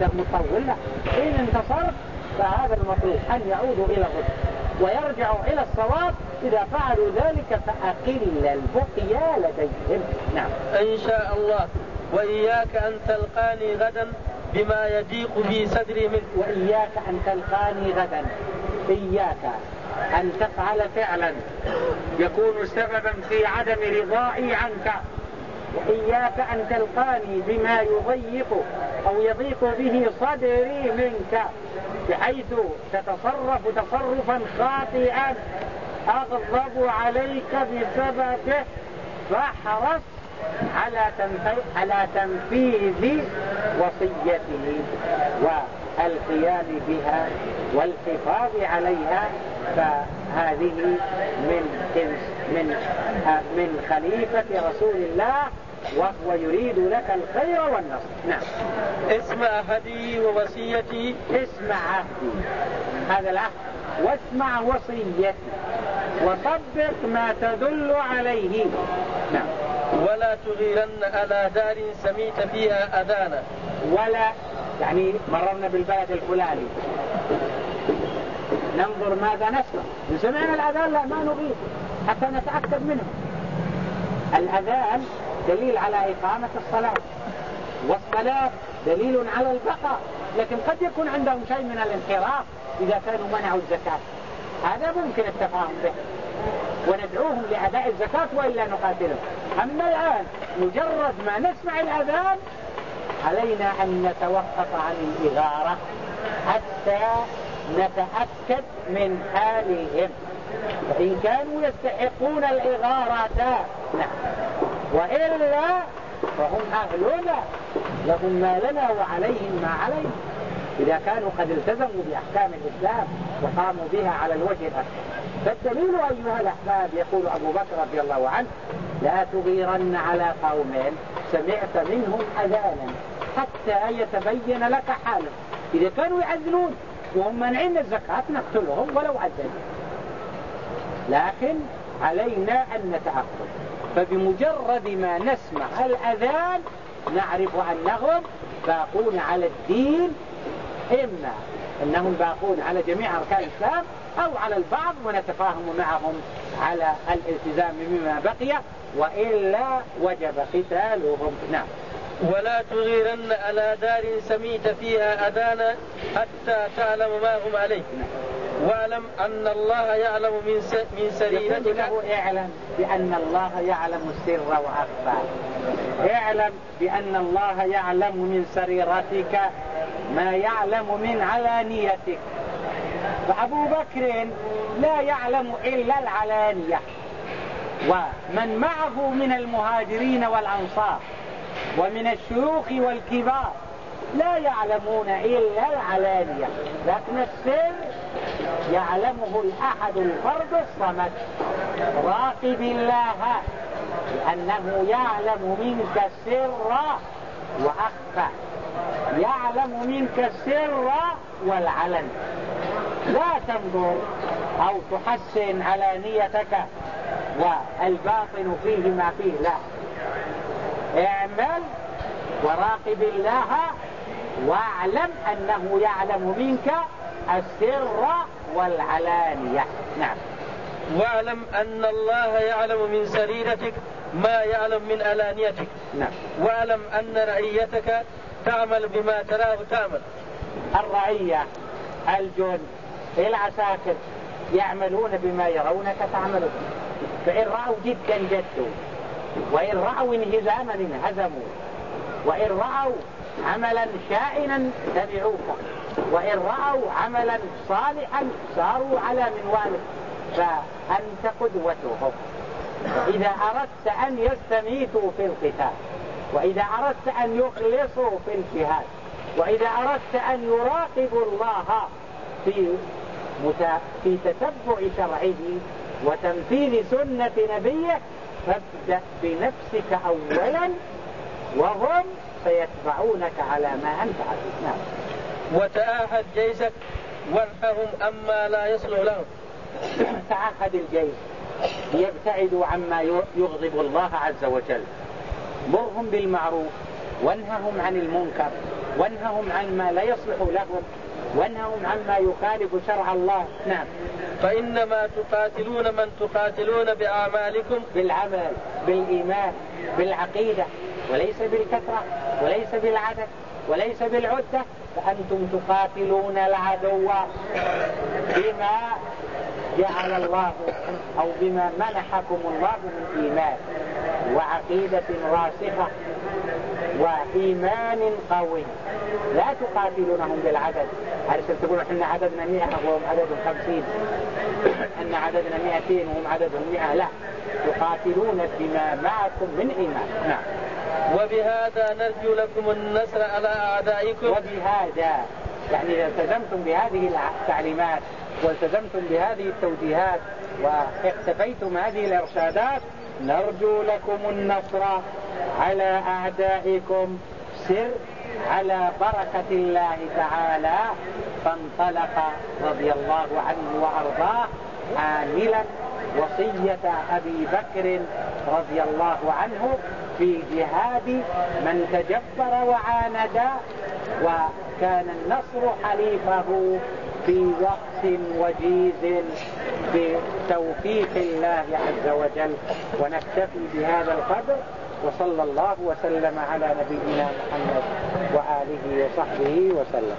عندك مطول لا إن انتصرت فهذا المطلوب أن يعودوا إلى الرشد ويرجعوا إلى الصواب إذا فعلوا ذلك فأقل البقيا لديهم. نعم. إن شاء الله وإياك أن تلقاني غدا بما يضيق في صدري منك. وإياك أن تلقاني غدا إياك أن تفعل فعلا. يكون سببا في عدم رضائي عنك. وإياك أن تلقاني بما يضيق أو يضيق به صدري منك بحيث تتصرف تصرفا خاطئا أغضب عليك بسببه فاحرص على تنفيذ وصيته. والقيام بها والحفاظ عليها فهذه من من من خليفة رسول الله وهو يريد لك الخير والنصر. نعم. اسمع عهدي ووصيتي. اسمع عهدي. هذا العهد. واسمع وصيتي. وطبق ما تدل عليه. نعم. ولا تغيرن على دار سميت فيها أذانا. ولا يعني مررنا بالبلد الفلاني. ننظر ماذا نسمع. إن سمعنا الأذان لا ما نغير حتى نتأكد منه. الأذان دليل على إقامة الصلاة. والصلاة دليل على البقاء. لكن قد يكون عندهم شيء من الانحراف إذا كانوا منعوا الزكاة. هذا ممكن التفاهم به. وندعوهم لأداء الزكاة وإلا نقاتلهم. أما الآن مجرد ما نسمع الأذان علينا أن نتوقف عن الإغارة حتى نتأكد من حالهم. وإن كانوا يستحقون الإغارة نعم. وإلا فهم أهلنا لهم ما لنا وعليهم ما علينا. إذا كانوا قد التزموا بأحكام الإسلام وقاموا بها على الوجه الأكثر فالدليل أيها الأحباب يقول أبو بكر رضي الله عنه لا تغيرن على قوم. سمعت منهم أذانا حتى يتبين لك حالهم. إذا كانوا يعزلون وهم منعين الزكاة نقتلهم ولو عزلوا لكن علينا أن نتعقل فبمجرد ما نسمع الأذان نعرف أنهم باقون على الدين إما أنهم باقون على جميع أركان الإسلام أو على البعض ونتفاهم معهم على الالتزام بما بقي. وإلا وجب قتالهم. نعم. ولا تغيرن على دار سميت فيها أذانا حتى تعلم ما هم عليه. واعلم أن الله يعلم من من سريرتك له اعلم بأن الله يعلم السر وأخفى. اعلم بأن الله يعلم من سريرتك ما يعلم من علانيتك. فأبو بكر لا يعلم إلا العلانية. ومن معه من المهاجرين والأنصار ومن الشيوخ والكبار لا يعلمون إلا العلانية لكن السر يعلمه الأحد الفرد الصمد راقب الله لأنه يعلم منك السر وأخفى يعلم منك السر والعلن. لا تنظر أو تحسن علانيتك والباطن فيه ما فيه لا. اعمل وراقب الله واعلم أنه يعلم منك السر والعلانية. نعم. واعلم أن الله يعلم من سريرتك ما يعلم من علانيتك نعم. واعلم أن رعيتك تعمل بما تراه تعمل. الرعية الجند العساكر يعملون بما يرونك تعمل فإن رأوا جدا جدوا وإن رأوا انهزاما انهزموا وإن رأوا عملا شائنا تبعوك وإن رأوا عملا صالحا صاروا على منواله فأنت قدوتهم. إذا أردت أن يستميتوا في القتال وإذا أردت أن يخلصوا في الجهاد وإذا أردت أن يراقبوا الله في في تتبع شرعه وتنفيذ سنة نبيه فابدأ بنفسك أولا وهم سيتبعونك على ما أنت عليه نعم وتآهد جيشك وانههم أما لا يصلح لهم. تعهد الجيش ليبتعدوا عما يغضب الله عز وجل. مرهم بالمعروف وانههم عن المنكر وانههم عن ما لا يصلح لهم. وانههم عما يخالف شرع الله. نعم. فإنما تقاتلون من تقاتلون بأعمالكم. بالعمل بالإيمان بالعقيدة وليس بالكثرة وليس بالعدد وليس بالعدة. فأنتم تقاتلون العدو بما جعل الله أو بما منحكم الله من إيمان وعقيدة راسخة وإيمان قوي. لا تقاتلونهم بالعدد. علشان تقولوا إحنا عددنا مئة وهم عددهم خمسين. إحنا عددنا مئتين وهم عددهم مئة. لا. تقاتلون بما معكم من إيمان. نعم. وبهذا نرجو لكم النصر على أعدائكم. وبهذا يعني إذا التزمتم بهذه التعليمات والتزمتم بهذه التوجيهات واقتفيتم هذه الإرشادات نرجو لكم النصر على أعدائكم سر على بركة الله تعالى فانطلق رضي الله عنه وأرضاه حاملا وصية أبي بكر رضي الله عنه في جهاد من تجبر وعاند وكان النصر حليفه في وقت وجيز بتوفيق الله عز وجل. ونكتفي بهذا القدر وصلى الله وسلم على نبينا محمد وآله وصحبه وسلم.